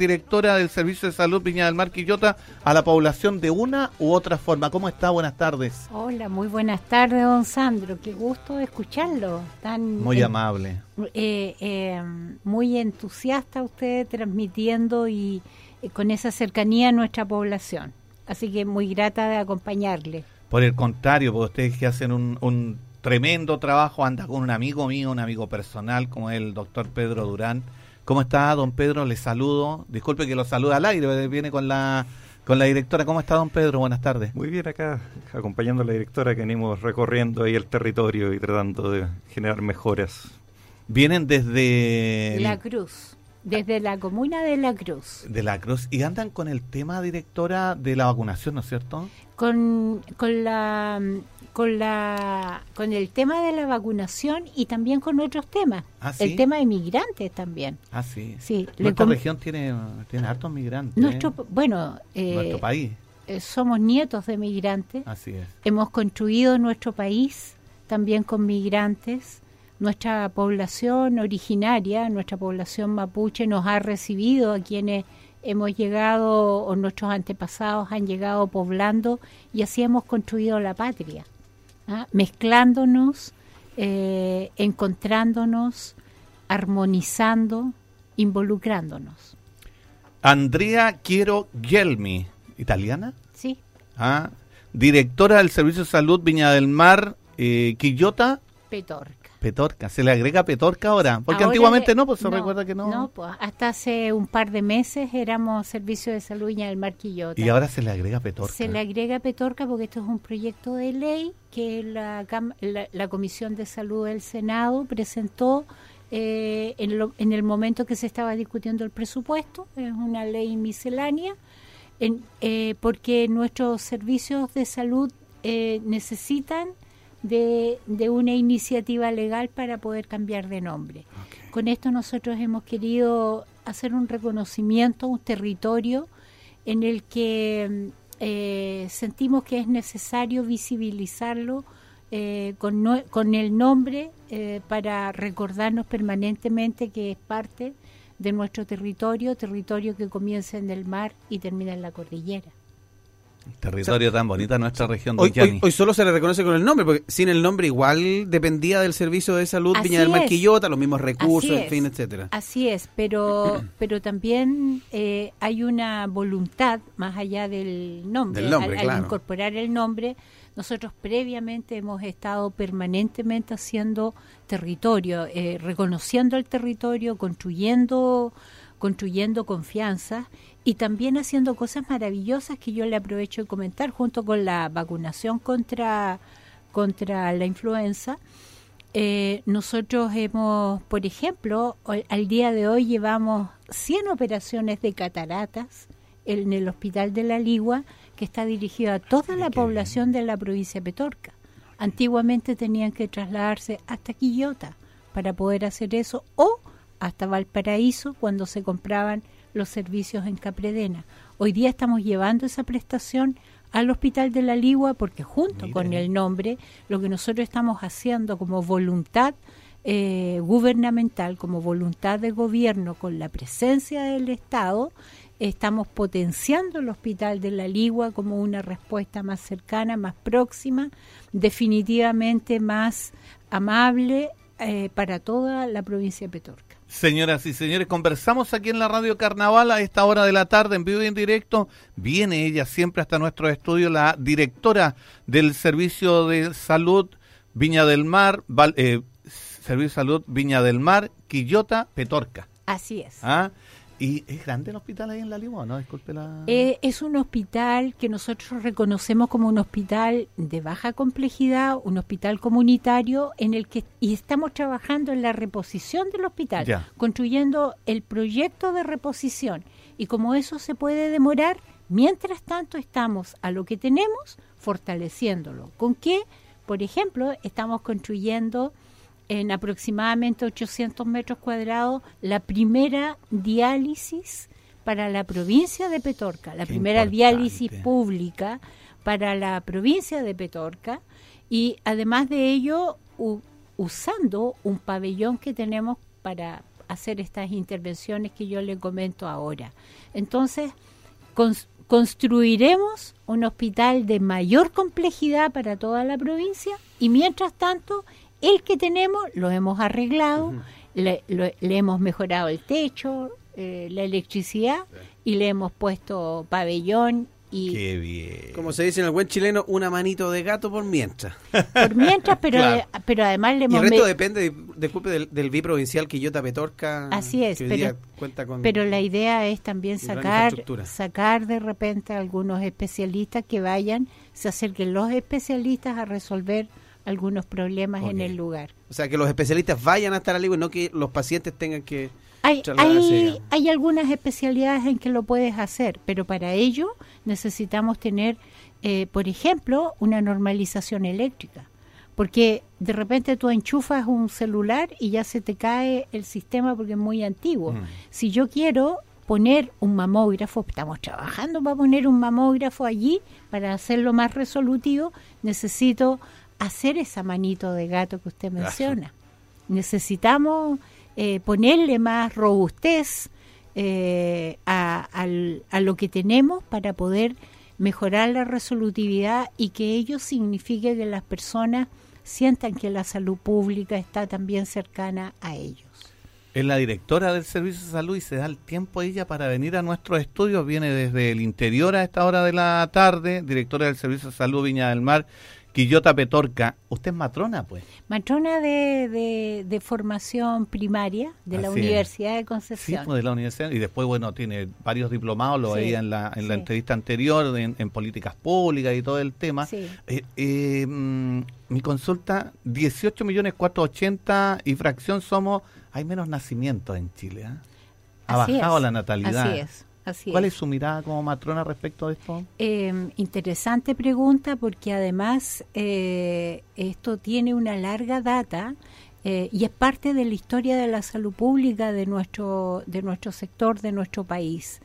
directora del Servicio de Salud Viña del Mar Quillota a la población de una u otra forma. ¿Cómo está? Buenas tardes. Hola, muy buenas tardes, don Sandro. Qué gusto escucharlo. Tan, muy amable. Eh, eh, muy entusiasta usted transmitiendo y eh, con esa cercanía a nuestra población. Así que muy grata de acompañarle. Por el contrario, porque ustedes que hacen un, un tremendo trabajo, anda con un amigo mío, un amigo personal como el doctor Pedro Durán ¿Cómo está, don Pedro? Le saludo. Disculpe que lo saluda al aire, viene con la con la directora. ¿Cómo está, don Pedro? Buenas tardes. Muy bien acá, acompañando a la directora que venimos recorriendo ahí el territorio y tratando de generar mejoras. Vienen desde... La Cruz. Desde la comuna de La Cruz. De La Cruz. Y andan con el tema, directora, de la vacunación, ¿no es cierto? Con, con la con la con el tema de la vacunación y también con otros temas. ¿Ah, el tema de migrantes también. Ah, sí. sí Nuestra región tiene, tiene hartos migrantes. Nuestro, bueno, eh, nuestro país. Eh, somos nietos de migrantes. Así es. Hemos construido nuestro país también con migrantes. Nuestra población originaria, nuestra población mapuche, nos ha recibido a quienes hemos llegado o nuestros antepasados han llegado poblando y así hemos construido la patria. ¿Ah? mezclándonos, eh, encontrándonos, armonizando, involucrándonos. Andrea Quiero Gelmi, ¿italiana? Sí. Ah, directora del Servicio de Salud Viña del Mar, eh, Quillota. Petor. Petorca, se le agrega Petorca ahora, porque antiguamente no, pues se recuerda que no. No, pues hasta hace un par de meses éramos Servicio de Salud del Marquillota. Y ahora se le agrega Petorca. Se le agrega Petorca porque esto es un proyecto de ley que la, la, Comisión de Salud del Senado presentó eh, en, en, el momento que se estaba discutiendo el presupuesto, es una ley miscelánea, en, eh, porque nuestros servicios de salud eh, necesitan de, una iniciativa legal para poder cambiar de nombre. Con esto nosotros hemos querido hacer un reconocimiento a un territorio en el que eh, sentimos que es necesario visibilizarlo eh, con, con, el nombre eh, para recordarnos permanentemente que es parte de nuestro territorio, territorio que comienza en el mar y termina en la cordillera. Territorio tan bonita nuestra región de hoy, hoy, solo se le reconoce con el nombre, porque sin el nombre igual dependía del servicio de salud Viña del Marquillota, los mismos recursos, en fin, etcétera. Así es, pero pero también eh, hay una voluntad más allá del nombre, al, incorporar el nombre. Nosotros previamente hemos estado permanentemente haciendo territorio, eh, reconociendo el territorio, construyendo construyendo confianza y también haciendo cosas maravillosas que yo le aprovecho de comentar junto con la vacunación contra, contra la influenza. Eh, nosotros hemos, por ejemplo, al día de hoy llevamos 100 operaciones de cataratas en el Hospital de la Ligua, que está dirigido a toda la población de la provincia de Petorca. Antiguamente tenían que trasladarse hasta Quillota para poder hacer eso o hasta Valparaíso cuando se compraban los servicios en Capredena. Hoy día estamos llevando esa prestación al Hospital de la Ligua porque junto con el nombre lo que nosotros estamos haciendo como voluntad eh, gubernamental, como voluntad de gobierno con la presencia del Estado, estamos potenciando el Hospital de la Ligua como una respuesta más cercana, más próxima, definitivamente más amable eh, para toda la provincia de Petorca. Señoras y señores, conversamos aquí en la Radio Carnaval a esta hora de la tarde, en vivo y en directo. Viene ella siempre hasta nuestro estudio, la directora del Servicio de Salud Viña del Mar, eh, Servicio de Salud Viña del Mar, Quillota, Petorca. Así es. ¿Ah? ¿Y es grande el hospital ahí en La Limón? ¿no? Disculpe la... Eh, es un hospital que nosotros reconocemos como un hospital de baja complejidad, un hospital comunitario en el que y estamos trabajando en la reposición del hospital, construyendo el proyecto de reposición. Y como eso se puede demorar, mientras tanto estamos a lo que tenemos fortaleciéndolo. ¿Con qué? Por ejemplo, estamos construyendo en aproximadamente 800 metros cuadrados la primera diálisis para la provincia de Petorca, la primera diálisis pública para la provincia de Petorca y además de ello usando un pabellón que tenemos para hacer estas intervenciones que yo le comento ahora. Entonces, construiremos un hospital de mayor complejidad para toda la provincia y mientras tanto, el que tenemos lo hemos arreglado, le, hemos mejorado el techo, eh, la electricidad y le hemos puesto pabellón y Qué bien. Como se dice en el buen chileno, una manito de gato por mientras. Por mientras, pero, pero además le hemos... Y el resto depende, disculpe, del, del biprovincial Quillota Petorca. Así es, pero, cuenta con pero la idea es también sacar, sacar de repente a algunos especialistas que vayan, se acerquen los especialistas a resolver algunos problemas en el lugar. O sea, que los especialistas vayan a estar al y no que los pacientes tengan que hay, hay, hay, algunas especialidades en que lo puedes hacer, pero para ello necesitamos tener, eh, por ejemplo, una normalización eléctrica. Porque de repente tú enchufas un celular y ya se te cae el sistema porque es muy antiguo. Mm. Si yo quiero poner un mamógrafo, estamos trabajando para poner un mamógrafo allí, para hacerlo más resolutivo, necesito hacer esa manito de gato que usted menciona. Necesitamos eh, ponerle más robustez eh, a, lo que tenemos para poder mejorar la resolutividad y que ello signifique que las personas sientan que la salud pública está también cercana a ellos. Es la directora del Servicio de Salud y se da el tiempo ella para venir a nuestros estudios. Viene desde el interior a esta hora de la tarde, directora del Servicio de Salud Viña del Mar. Quillota Petorca, usted es matrona, pues. Matrona de, de, formación primaria de la Universidad de Concepción. Sí, pues de la universidad. Y después, bueno, tiene varios diplomados, lo veía en la, en la entrevista anterior, en, políticas públicas y todo el tema. Eh, eh, mm, mi consulta, 18 millones 480 y fracción somos, hay menos nacimientos en Chile. ¿eh? Ha bajado la natalidad. Así es. ¿Cuál es. su mirada como matrona respecto a esto? Eh, interesante pregunta porque además eh, esto tiene una larga data eh, y es parte de la historia de la salud pública de nuestro, de nuestro sector, de nuestro país.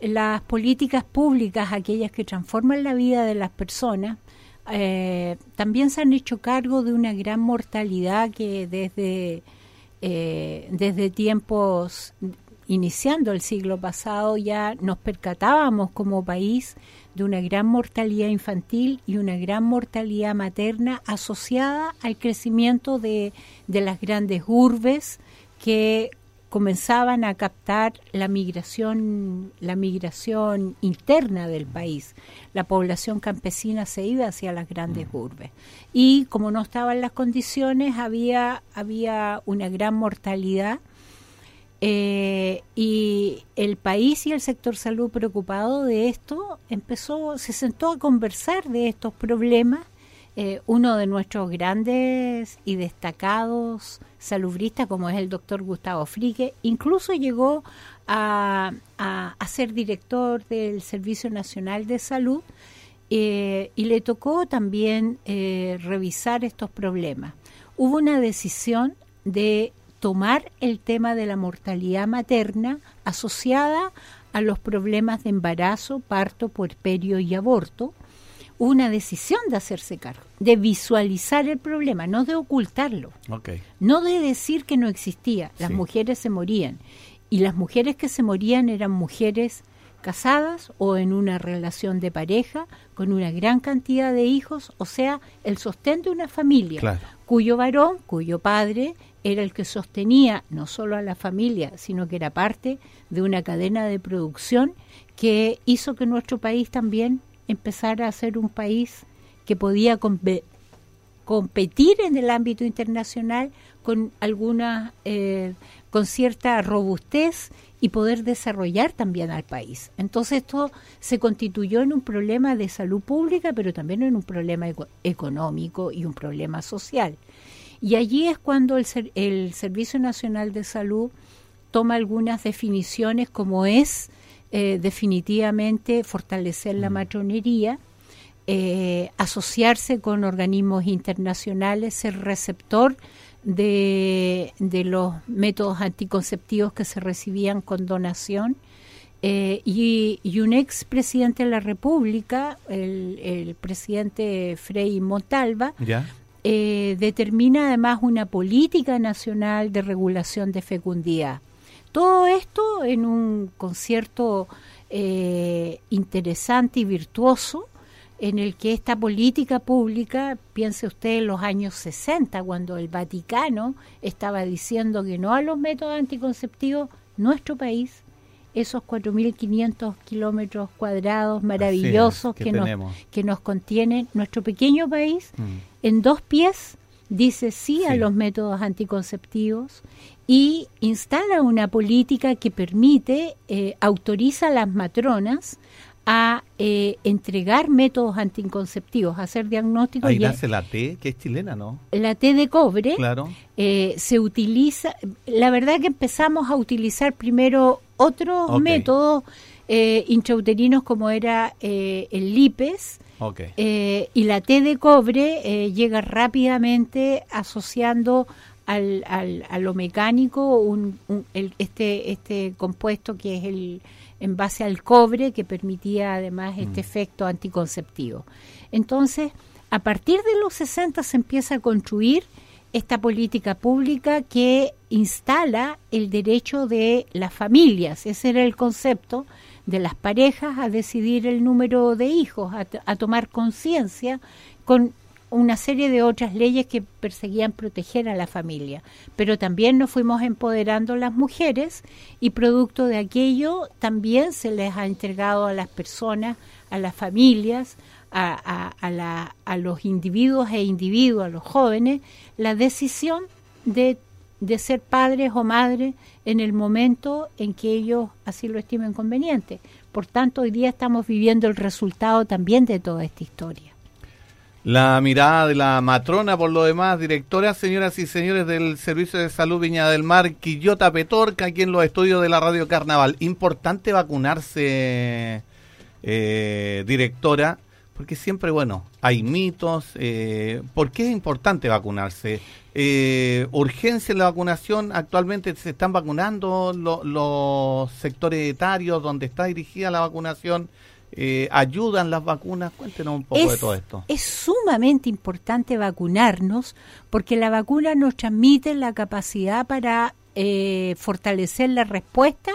Las políticas públicas, aquellas que transforman la vida de las personas, también se han hecho cargo de una gran mortalidad que desde, desde tiempos iniciando el siglo pasado ya nos percatábamos como país de una gran mortalidad infantil y una gran mortalidad materna asociada al crecimiento de, las grandes urbes que comenzaban a captar la migración la migración interna del país. La población campesina se iba hacia las grandes mm. urbes y como no estaban las condiciones había había una gran mortalidad eh, y el país y el sector salud preocupado de esto empezó, se sentó a conversar de estos problemas. Eh, uno de nuestros grandes y destacados salubristas, como es el doctor Gustavo Frique, incluso llegó a, ser director del Servicio Nacional de Salud eh, y le tocó también revisar estos problemas. Hubo una decisión de tomar el tema de la mortalidad materna asociada a los problemas de embarazo, parto, puerperio y aborto, una decisión de hacerse cargo, de visualizar el problema, no de ocultarlo, no de decir que no existía. Las mujeres se morían. Y las mujeres que se morían eran mujeres casadas o en una relación de pareja con una gran cantidad de hijos, o sea, el sostén de una familia, cuyo varón, cuyo padre era el que sostenía no solo a la familia, sino que era parte de una cadena de producción que hizo que nuestro país también empezara a ser un país que podía competir en el ámbito internacional con alguna eh, con cierta robustez y poder desarrollar también al país. Entonces esto se constituyó en un problema de salud pública, pero también en un problema económico y un problema social. Y allí es cuando el, el Servicio Nacional de Salud toma algunas definiciones como es eh, definitivamente fortalecer la mm. matronería, eh, asociarse con organismos internacionales, ser receptor de, de, los métodos anticonceptivos que se recibían con donación. Eh, y, y, un ex presidente de la República, el, el presidente Frei Montalva, eh, determina además una política nacional de regulación de fecundidad. Todo esto en un concierto eh, interesante y virtuoso en el que esta política pública, piense usted en los años 60, cuando el Vaticano estaba diciendo que no a los métodos anticonceptivos, nuestro país, esos 4.500 kilómetros cuadrados maravillosos que, nos, que nos contiene nuestro pequeño país, mm. En dos pies dice sí, a los métodos anticonceptivos y instala una política que permite, eh, autoriza a las matronas a eh, entregar métodos anticonceptivos, hacer diagnósticos. Ahí nace la T, que es chilena, ¿no? La T de cobre. Claro. Eh, se utiliza, la verdad que empezamos a utilizar primero otros métodos eh, intrauterinos como era el LIPES. Y la T de cobre llega rápidamente asociando al, al, a lo mecánico un, este, este compuesto que es el en base al cobre que permitía además este mm. efecto anticonceptivo. Entonces, a partir de los 60 se empieza a construir esta política pública que instala el derecho de las familias, ese era el concepto de las parejas a decidir el número de hijos, a, a tomar conciencia con una serie de otras leyes que perseguían proteger a la familia, pero también nos fuimos empoderando las mujeres y producto de aquello también se les ha entregado a las personas, a las familias, a, a, los individuos e individuos, a los jóvenes, la decisión de, de ser padres o madres en el momento en que ellos así lo estimen conveniente. Por tanto, hoy día estamos viviendo el resultado también de toda esta historia. La mirada de la matrona, por lo demás, directora, señoras y señores del Servicio de Salud Viña del Mar, Quillota Petorca, aquí en los estudios de la Radio Carnaval. Importante vacunarse, eh, directora, porque siempre, bueno, hay mitos. Eh, ¿Por qué es importante vacunarse? Eh, urgencia en la vacunación, actualmente se están vacunando los sectores etarios donde está dirigida la vacunación. Eh, ayudan las vacunas. Cuéntenos un poco de todo esto. Es sumamente importante vacunarnos porque la vacuna nos transmite la capacidad para eh, fortalecer la respuesta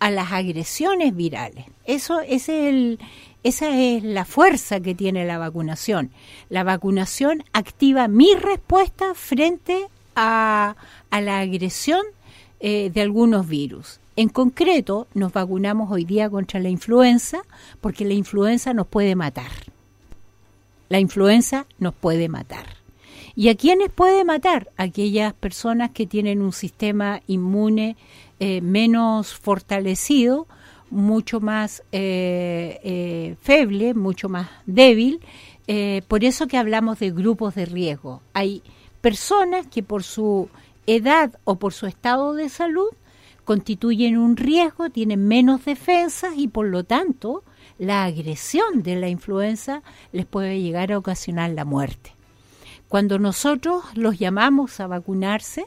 a las agresiones virales. Eso es el, esa es la fuerza que tiene la vacunación. La vacunación activa mi respuesta frente a, a la agresión eh, de algunos virus. En concreto, nos vacunamos hoy día contra la influenza porque la influenza nos puede matar. La influenza nos puede matar. ¿Y a quiénes puede matar? Aquellas personas que tienen un sistema inmune eh, menos fortalecido, mucho más eh, feble, mucho más débil. por eso que hablamos de grupos de riesgo. Hay personas que por su edad o por su estado de salud constituyen un riesgo, tienen menos defensas y por lo tanto la agresión de la influenza les puede llegar a ocasionar la muerte. Cuando nosotros los llamamos a vacunarse,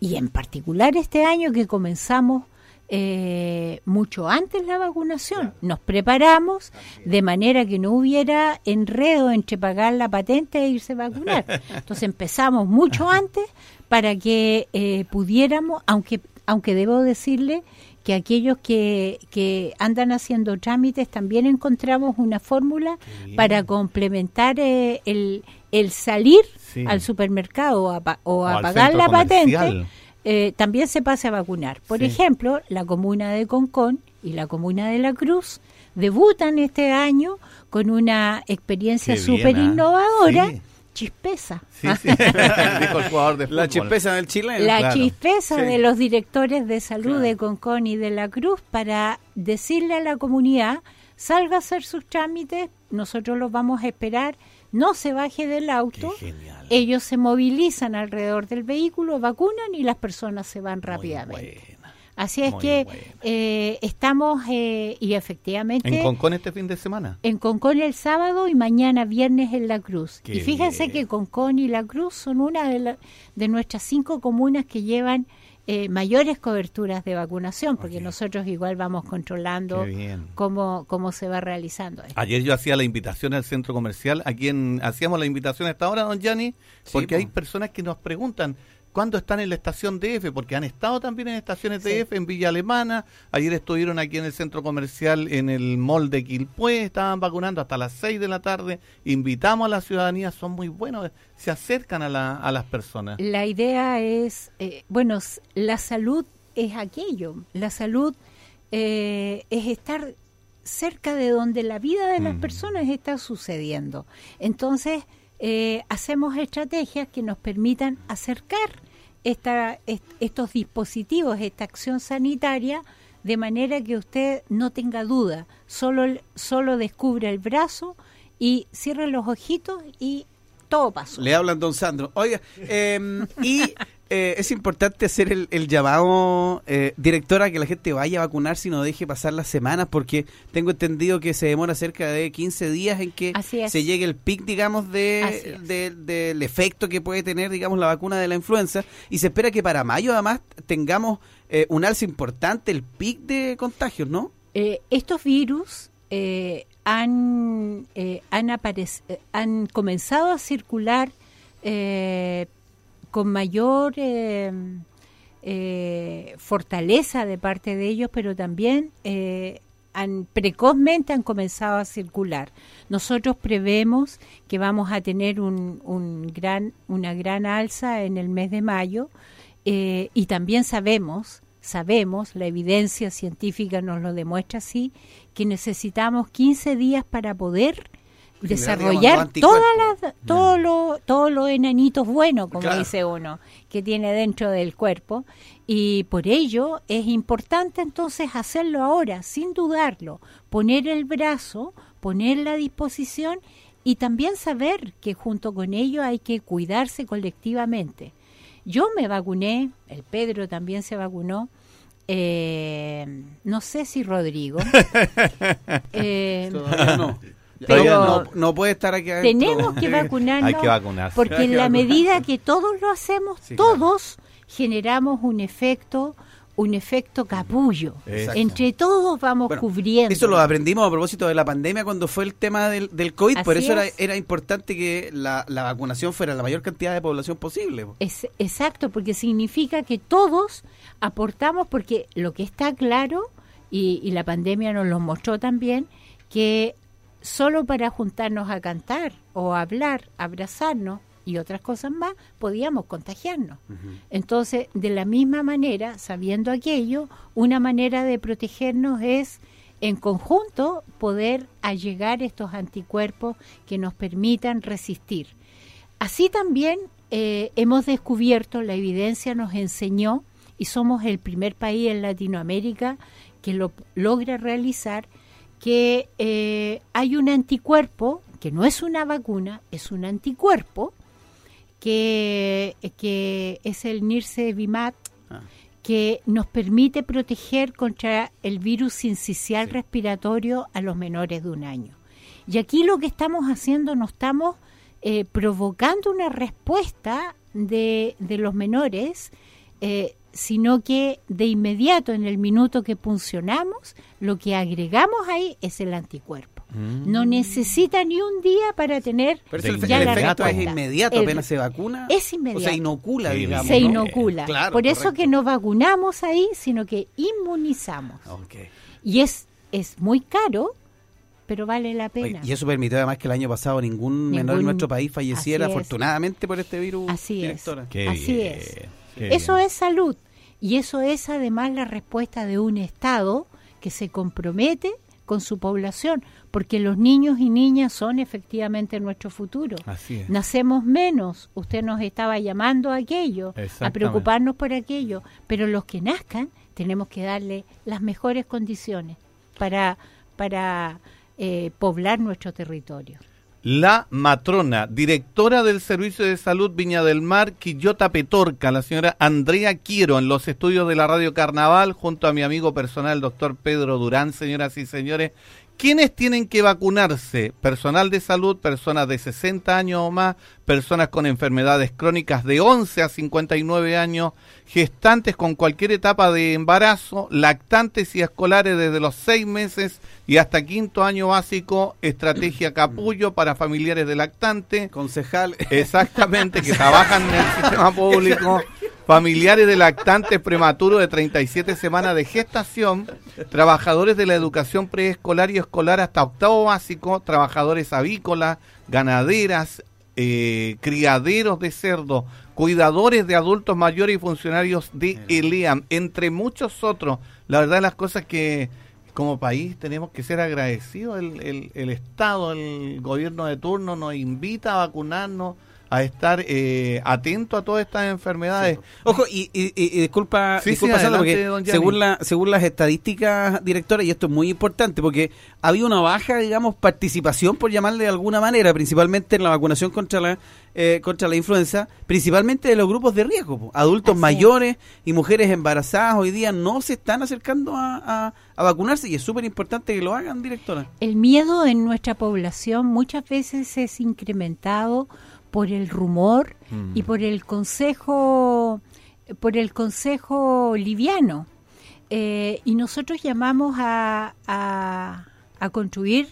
y en particular este año que comenzamos eh, mucho antes la vacunación. Nos preparamos de manera que no hubiera enredo entre pagar la patente e irse a vacunar. Entonces empezamos mucho antes para que eh, pudiéramos, aunque, aunque debo decirle que aquellos que, que andan haciendo trámites también encontramos una fórmula para complementar eh, el, el salir al supermercado o a, o a pagar la patente eh, también se pase a vacunar. Por ejemplo, la comuna de Concón y la comuna de La Cruz debutan este año con una experiencia súper innovadora. Chispeza. la chispeza del Chile. La chispeza de los directores de salud de Concón y de La Cruz para decirle a la comunidad, salga a hacer sus trámites, nosotros los vamos a esperar no se baje del auto, ellos se movilizan alrededor del vehículo, vacunan y las personas se van rápidamente. Así es que eh, estamos, eh, y efectivamente... ¿En Concón este fin de semana? En Concón el sábado y mañana viernes en La Cruz. y fíjense que Concón y La Cruz son una de, de nuestras cinco comunas que llevan eh, mayores coberturas de vacunación, porque nosotros igual vamos controlando cómo, cómo se va realizando. Ayer yo hacía la invitación al centro comercial, a quien hacíamos la invitación a esta hora, don Gianni, porque hay personas que nos preguntan, cuándo están en la estación DF, porque han estado también en estaciones DF en Villa Alemana, ayer estuvieron aquí en el centro comercial en el mall de Quilpué, estaban vacunando hasta las 6 de la tarde, invitamos a la ciudadanía, son muy buenos, se acercan a, la, a las personas. La idea es, eh, bueno, la salud es aquello, la salud eh, es estar cerca de donde la vida de las personas está sucediendo. Entonces, eh, hacemos estrategias que nos permitan acercar esta, estos dispositivos, esta acción sanitaria, de manera que usted no tenga duda, solo, solo descubre el brazo y cierre los ojitos y todo pasó. Le hablan don Sandro. Oiga, em, y eh, es importante hacer el, llamado, eh, directora, que la gente vaya a vacunarse y no deje pasar las semanas, porque tengo entendido que se demora cerca de 15 días en que se llegue el pic, digamos, de, del efecto que puede tener, digamos, la vacuna de la influenza, y se espera que para mayo, además, tengamos eh, un alza importante, el pic de contagios, ¿no? Eh, estos virus han, han, han comenzado a circular eh, con mayor eh, eh, fortaleza de parte de ellos, pero también eh, han, precozmente han comenzado a circular. Nosotros prevemos que vamos a tener un, gran, una gran alza en el mes de mayo y también sabemos sabemos, la evidencia científica nos lo demuestra así, que necesitamos 15 días para poder desarrollar todas las todos los todos los enanitos buenos como dice uno que tiene dentro del cuerpo. Y por ello es importante entonces hacerlo ahora sin dudarlo. Poner el brazo poner la disposición y también saber que junto con ello hay que cuidarse colectivamente. Yo me vacuné el Pedro también se vacunó eh, no sé si Rodrigo. Eh, no pero no, puede estar aquí Tenemos que vacunarnos. Porque en la medida que todos lo hacemos, todos generamos un efecto un efecto capullo. Entre todos vamos cubriendo. Eso lo aprendimos a propósito de la pandemia cuando fue el tema del, del COVID. por eso era, era, importante que la, vacunación fuera la mayor cantidad de población posible. Es, exacto, porque significa que todos aportamos, porque lo que está claro, y, y la pandemia nos lo mostró también, que solo para juntarnos a cantar o hablar, abrazarnos y otras cosas más, podíamos contagiarnos. Entonces, de la misma manera, sabiendo aquello, una manera de protegernos es en conjunto poder allegar estos anticuerpos que nos permitan resistir. Así también eh, hemos descubierto, la evidencia nos enseñó, y somos el primer país en Latinoamérica que lo logra realizar, que eh, hay un anticuerpo, que no es una vacuna, es un anticuerpo, que, que es el NIRCE-VIMAT, ah. que nos permite proteger contra el virus sincicial respiratorio a los menores de un año. Y aquí lo que estamos haciendo, no estamos eh, provocando una respuesta de, de los menores, eh, sino que de inmediato, en el minuto que funcionamos, lo que agregamos ahí es el anticuerpo. Mm. No necesita ni un día para tener Pero el, ya efecto es inmediato, apenas se vacuna. Es inmediato. O se inocula, digamos. Se inocula. Por eso que no vacunamos ahí, sino que inmunizamos. Y es, es muy caro, pero vale la pena. y eso permitió además que el año pasado ningún, menor en nuestro país falleciera, afortunadamente, por este virus. Así es. Así es. Eso es salud. Y eso es además la respuesta de un Estado que se compromete con su población, porque los niños y niñas son efectivamente nuestro futuro. Nacemos menos, usted nos estaba llamando a aquello, a preocuparnos por aquello, pero los que nazcan tenemos que darle las mejores condiciones para, para eh, poblar nuestro territorio la matrona, directora del Servicio de Salud Viña del Mar, Quillota Petorca, la señora Andrea Quiero, en los estudios de la Radio Carnaval, junto a mi amigo personal, el doctor Pedro Durán, señoras y señores, ¿Quiénes tienen que vacunarse? Personal de salud, personas de 60 años o más, personas con enfermedades crónicas de 11 a 59 años, gestantes con cualquier etapa de embarazo, lactantes y escolares desde los 6 meses y hasta quinto año básico, estrategia capullo para familiares de lactante. Concejal. Exactamente, que trabajan en el sistema público familiares de lactantes prematuros de 37 semanas de gestación, trabajadores de la educación preescolar y escolar hasta octavo básico, trabajadores avícolas, ganaderas, eh, criaderos de cerdo, cuidadores de adultos mayores y funcionarios de ELEAM, entre muchos otros. La verdad, las cosas que como país tenemos que ser agradecidos. El, el Estado, el gobierno de turno nos invita a vacunarnos a estar eh, atento a todas estas enfermedades. Ojo, y, disculpa, porque según, la, según las estadísticas, directora, y esto es muy importante, porque había una baja, digamos, participación, por llamarle de alguna manera, principalmente en la vacunación contra la eh, contra la influenza, principalmente de los grupos de riesgo. Adultos mayores y mujeres embarazadas hoy día no se están acercando a, a vacunarse y es súper importante que lo hagan, directora. El miedo en nuestra población muchas veces es incrementado por el rumor y mm. por el consejo por el consejo liviano eh, y nosotros llamamos a, a, construir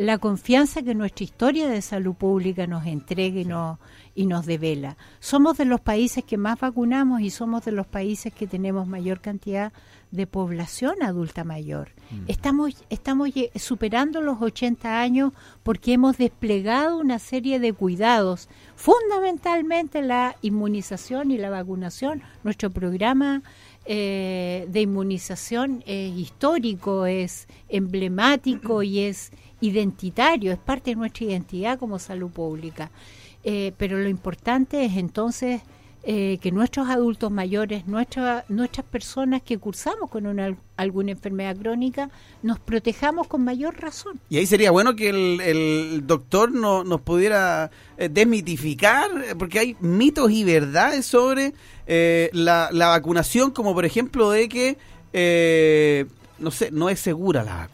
la confianza que nuestra historia de salud pública nos entregue y nos, y nos devela. Somos de los países que más vacunamos y somos de los países que tenemos mayor cantidad de población adulta mayor. Mm. Estamos, estamos superando los 80 años porque hemos desplegado una serie de cuidados, fundamentalmente la inmunización y la vacunación. Nuestro programa eh, de inmunización es histórico, es emblemático y es identitario, es parte de nuestra identidad como salud pública. Eh, pero lo importante es entonces eh, que nuestros adultos mayores, nuestra, nuestras personas que cursamos con una, alguna enfermedad crónica, nos protejamos con mayor razón. Y ahí sería bueno que el, doctor no, nos pudiera eh, desmitificar, porque hay mitos y verdades sobre eh, la, la, vacunación, como por ejemplo de que, no sé, no es segura la.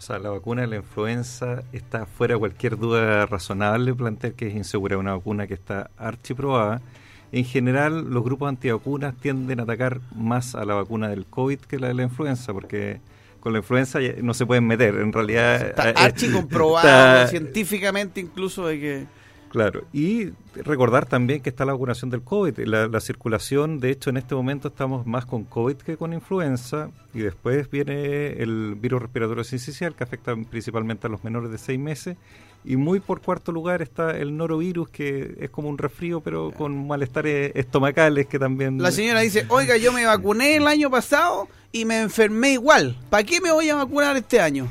O sea, la vacuna de la influenza está fuera de cualquier duda razonable plantear que es insegura. Una vacuna que está archiprobada en general los grupos antivacunas tienden a atacar más a la vacuna del COVID que la de la influenza, porque con la influenza no se pueden meter, en realidad... Está eh, archi comprobado científicamente incluso de que... Claro, y recordar también que está la vacunación del COVID, la, la, circulación, de hecho en este momento estamos más con COVID que con influenza, y después viene el virus respiratorio sincicial que afecta principalmente a los menores de seis meses, y muy por cuarto lugar está el norovirus, que es como un resfrío, pero con malestares estomacales que también... La señora dice, oiga, yo me vacuné el año pasado y me enfermé igual. ¿Para qué me voy a vacunar este año?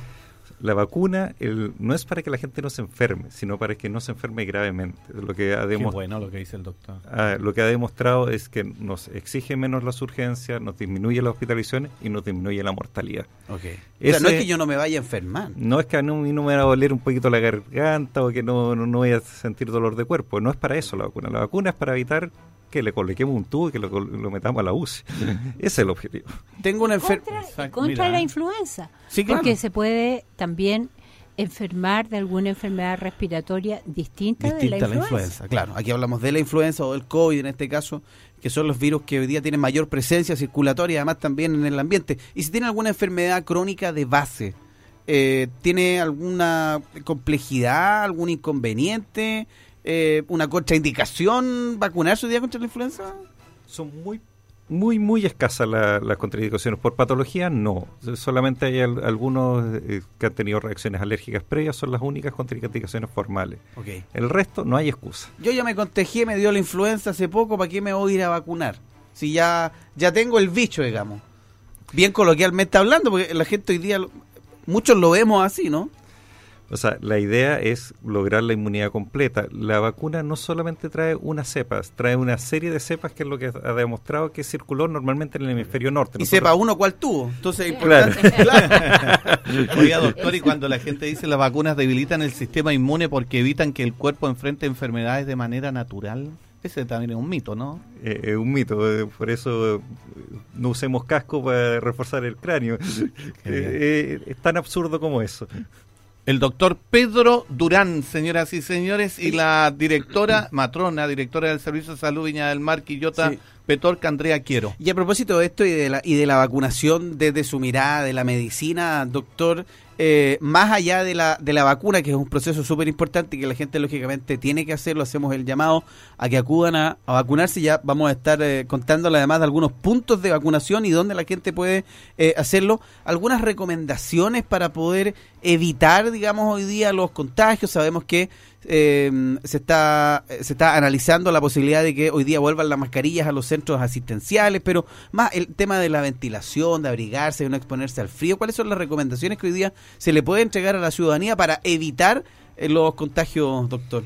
La vacuna el, no es para que la gente no se enferme, sino para que no se enferme gravemente. Lo que ha bueno lo que dice el doctor. Ah, lo que ha demostrado es que nos exige menos las urgencias, nos disminuye las hospitalizaciones y nos disminuye la mortalidad. Okay. no es que yo no me vaya a enfermar. No es que a mí no me va a doler un poquito la garganta o que no, no, no voy a sentir dolor de cuerpo. No es para eso la vacuna. La vacuna es para evitar que le coloquemos un tubo y que lo, metamos a la UCI. Ese es el objetivo. Tengo una enfermedad. Contra, la influenza. Sí, Porque se puede también enfermar de alguna enfermedad respiratoria distinta, de la influenza. la influenza. Claro, aquí hablamos de la influenza o del COVID en este caso, que son los virus que hoy día tienen mayor presencia circulatoria, además también en el ambiente. Y si tiene alguna enfermedad crónica de base, eh, ¿tiene alguna complejidad, algún inconveniente? Eh, una contraindicación vacunar su día contra la influenza? Son muy muy, muy escasas las contraindicaciones. Por patología, no. Solamente hay algunos eh, que han tenido reacciones alérgicas previas, son las únicas contraindicaciones formales. Okay. El resto, no hay excusa. Yo ya me contagié, me dio la influenza hace poco, ¿para qué me voy a ir a vacunar? Si ya, ya tengo el bicho, digamos. Bien coloquialmente hablando, porque la gente hoy día, muchos lo vemos así, ¿no? O sea, la idea es lograr la inmunidad completa. La vacuna no solamente trae unas cepas, trae una serie de cepas que es lo que ha demostrado que circuló normalmente en el hemisferio norte. Y sepa uno cuál tuvo. Entonces, claro. Oiga, doctor, y cuando la gente dice las vacunas debilitan el sistema inmune porque evitan que el cuerpo enfrente enfermedades de manera natural. Ese también es un mito, ¿no? Eh, es un mito, eh, por eso eh, no usemos casco para reforzar el cráneo. es tan absurdo como eso. El doctor Pedro Durán, señoras y señores, y la directora, matrona, directora del Servicio de Salud Viña del Mar, Quillota Petorca, Andrea Quiero. Y a propósito de esto y de la, y de la vacunación desde su mirada de la medicina, doctor, eh, más allá de la, de la vacuna, que es un proceso súper importante que la gente lógicamente tiene que hacerlo, hacemos el llamado a que acudan a, vacunarse. Ya vamos a estar eh, contándole además de algunos puntos de vacunación y dónde la gente puede eh, hacerlo. Algunas recomendaciones para poder evitar, digamos, hoy día los contagios. Sabemos que eh, se está se está analizando la posibilidad de que hoy día vuelvan las mascarillas a los centros asistenciales, pero más el tema de la ventilación, de abrigarse, de no exponerse al frío. ¿Cuáles son las recomendaciones que hoy día se le puede entregar a la ciudadanía para evitar eh, los contagios, doctor?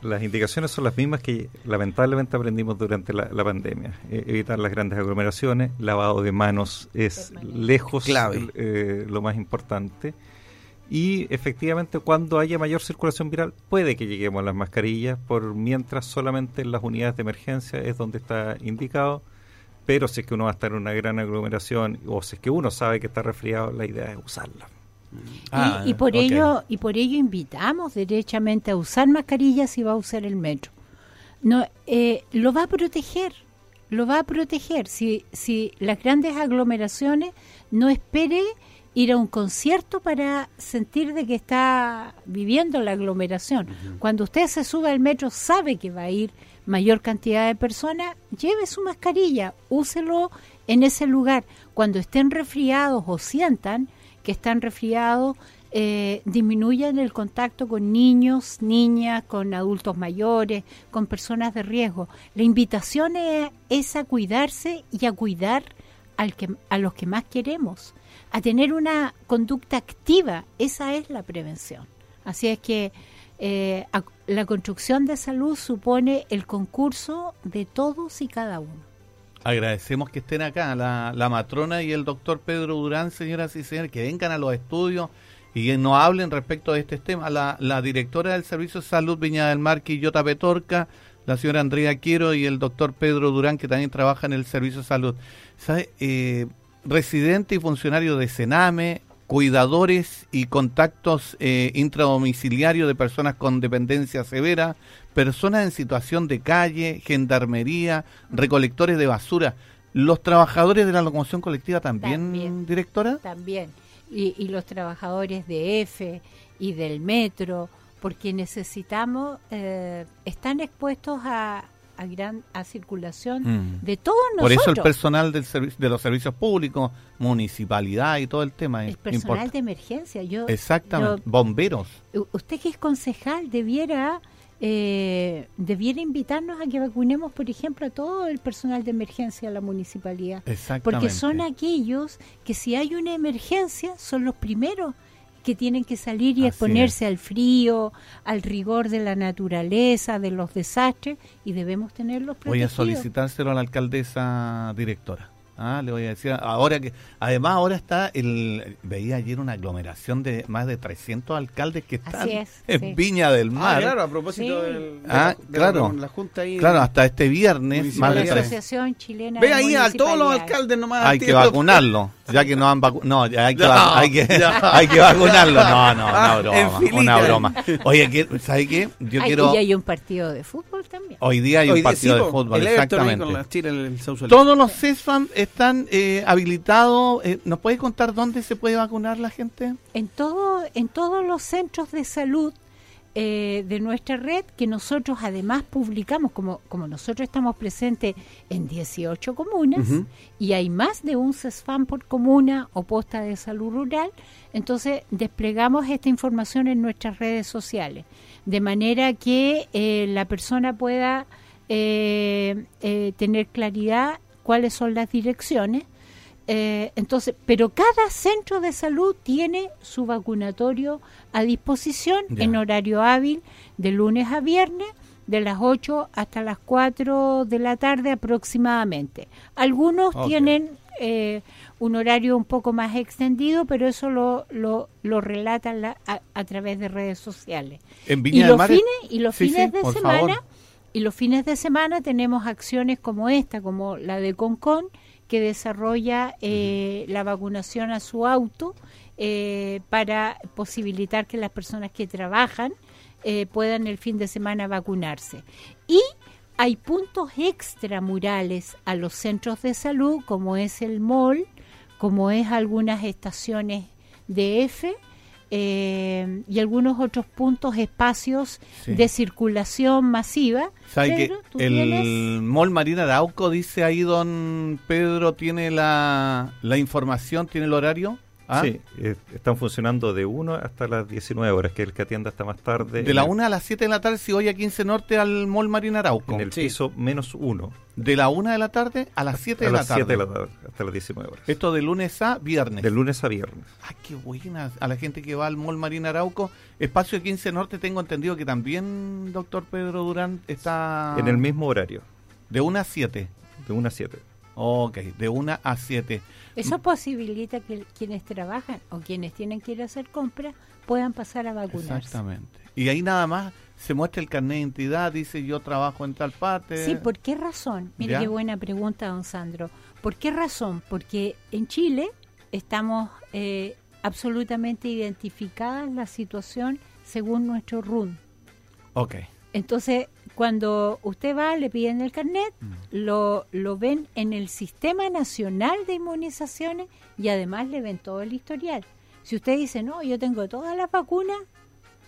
Las indicaciones son las mismas que lamentablemente aprendimos durante la, pandemia. E, evitar las grandes aglomeraciones, lavado de manos es lejos Clave. Eh, lo más importante y efectivamente cuando haya mayor circulación viral puede que lleguemos a las mascarillas, por mientras solamente en las unidades de emergencia es donde está indicado, pero si es que uno va a estar en una gran aglomeración o si es que uno sabe que está resfriado, la idea es usarla. y, y, por ello y por ello invitamos derechamente a usar mascarillas si va a usar el metro. No, eh, lo va a proteger, lo va a proteger. Si, si las grandes aglomeraciones no espere ir a un concierto para sentir de que está viviendo la aglomeración. Cuando usted se sube al metro sabe que va a ir mayor cantidad de personas, lleve su mascarilla, úselo en ese lugar. Cuando estén resfriados o sientan que están resfriados, eh, disminuyan el contacto con niños, niñas, con adultos mayores, con personas de riesgo. La invitación es, es a cuidarse y a cuidar al que, a los que más queremos a tener una conducta activa. Esa es la prevención. Así es que eh, la construcción de salud supone el concurso de todos y cada uno. Agradecemos que estén acá la, la matrona y el doctor Pedro Durán, señoras y señores, que vengan a los estudios y nos hablen respecto de este tema. La, la directora del Servicio de Salud Viña del Mar, Quillota Petorca, la señora Andrea Quiero y el doctor Pedro Durán, que también trabaja en el Servicio de Salud. ¿Sabe? Eh, residente y funcionario de Sename, cuidadores y contactos eh, intradomiciliarios de personas con dependencia severa, personas en situación de calle, gendarmería, recolectores de basura. ¿Los trabajadores de la locomoción colectiva también, directora? También. Y, los trabajadores de EFE y del metro, porque necesitamos, eh, están expuestos a, a gran a circulación mm. de todos nosotros. Por eso el personal del de los servicios públicos, municipalidad y todo el tema. El personal de emergencia. Yo, Exactamente, bomberos. Usted que es concejal debiera... Eh, debiera invitarnos a que vacunemos, por ejemplo, a todo el personal de emergencia de la municipalidad. Porque son aquellos que si hay una emergencia son los primeros que tienen que salir y exponerse al frío, al rigor de la naturaleza, de los desastres, y debemos tenerlos protegidos. Voy a solicitárselo a la alcaldesa directora. Ah, le voy a decir, ahora que, además ahora está, el veía ayer una aglomeración de más de 300 alcaldes que están en Viña del ah, Mar. claro, a propósito de, ah, claro, la, Junta ahí. Claro, hasta este viernes. Más de la Asociación Chilena Ve ahí a todos los alcaldes nomás. Hay que vacunarlo, ya que no han vacunado. No, hay que, hay, que, hay que vacunarlo. No, no, una ah, broma. Una broma. Oye, ¿sabes qué? Yo quiero... Y hay un partido de fútbol también. Hoy día hay un partido de fútbol, exactamente. Todos los CESFAM están eh, habilitados. Eh, ¿Nos puede contar dónde se puede vacunar la gente? En, todo, en todos los centros de salud eh, de nuestra red, que nosotros además publicamos, como, como nosotros estamos presentes en 18 comunas y hay más de un CESFAM por comuna o posta de salud rural, entonces desplegamos esta información en nuestras redes sociales, de manera que la persona pueda tener claridad cuáles son las direcciones. Eh, entonces, pero cada centro de salud tiene su vacunatorio a disposición en horario hábil de lunes a viernes de las 8 hasta las 4 de la tarde aproximadamente. Algunos tienen eh, un horario un poco más extendido, pero eso lo, lo, lo relatan a, través de redes sociales. En y, los fines, y los fines de semana Y los fines de semana tenemos acciones como esta, como la de Concon, que desarrolla eh, la vacunación a su auto eh, para posibilitar que las personas que trabajan eh, puedan el fin de semana vacunarse. Y hay puntos extramurales a los centros de salud, como es el MOL, como es algunas estaciones de F, eh, y algunos otros puntos, espacios de circulación masiva. que el Mall Marina Arauco, dice ahí don Pedro, tiene la, la información, tiene el horario? ¿Ah? Sí, eh, están funcionando de 1 hasta las 19 horas, que es el que atiende hasta más tarde. De la 1 a las 7 de la tarde, si voy a 15 Norte al Mall Marina Arauco. En el piso menos 1. De la 1 de la tarde a las 7 de la tarde. 7 de la tarde, hasta las 19 horas. Esto de lunes a viernes. De lunes a viernes. Ay, qué buena. A la gente que va al Mall Marina Arauco. Espacio de 15 Norte, tengo entendido que también, doctor Pedro Durán, está... En el mismo horario. De 1 a 7. De 1 a 7. Ok, de 1 a 7. Eso posibilita que quienes trabajan o quienes tienen que ir a hacer compras puedan pasar a vacunarse. Exactamente. Y ahí nada más se muestra el carnet de identidad, dice yo trabajo en tal parte. Sí, ¿por qué razón? Mire qué buena pregunta, don Sandro. ¿Por qué razón? Porque en Chile estamos eh, absolutamente identificadas la situación según nuestro RUN. Ok. Entonces, cuando usted va, le piden el carnet, mm. lo, lo ven en el Sistema Nacional de Inmunizaciones y además le ven todo el historial. Si usted dice, no, yo tengo todas las vacunas,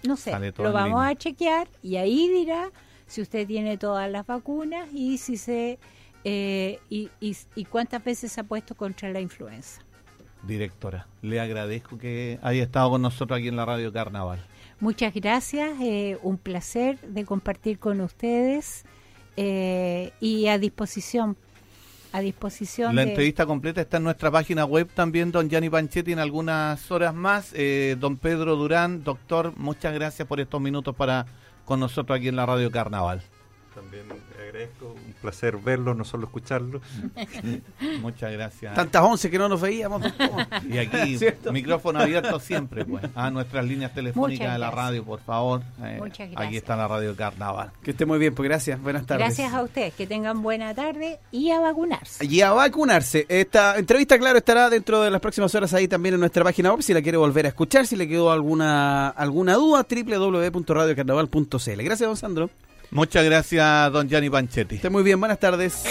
no sé, lo vamos a chequear y ahí dirá si usted tiene todas las vacunas y si se eh, y, y, y cuántas veces se ha puesto contra la influenza. Directora, le agradezco que haya estado con nosotros aquí en la Radio Carnaval. Muchas gracias, eh, un placer de compartir con ustedes eh, y a disposición. A disposición la entrevista completa está en nuestra página web también, don Gianni Panchetti, en algunas horas más. Eh, don Pedro Durán, doctor, muchas gracias por estos minutos para con nosotros aquí en la Radio Carnaval. También agradezco, un placer verlo, no solo escucharlo. Muchas gracias. Tantas once que no nos veíamos. y aquí, micrófono abierto siempre, pues. A nuestras líneas telefónicas de la radio, por favor. Eh, Muchas gracias. Aquí está la radio Carnaval. Que esté muy bien, pues gracias. Buenas tardes. Gracias a ustedes, que tengan buena tarde y a vacunarse. Y a vacunarse. Esta entrevista, claro, estará dentro de las próximas horas ahí también en nuestra página web, si la quiere volver a escuchar, si le quedó alguna, alguna duda, www.radiocarnaval.cl. Gracias, don Sandro. Muchas gracias, don Gianni Panchetti. Esté muy bien, buenas tardes.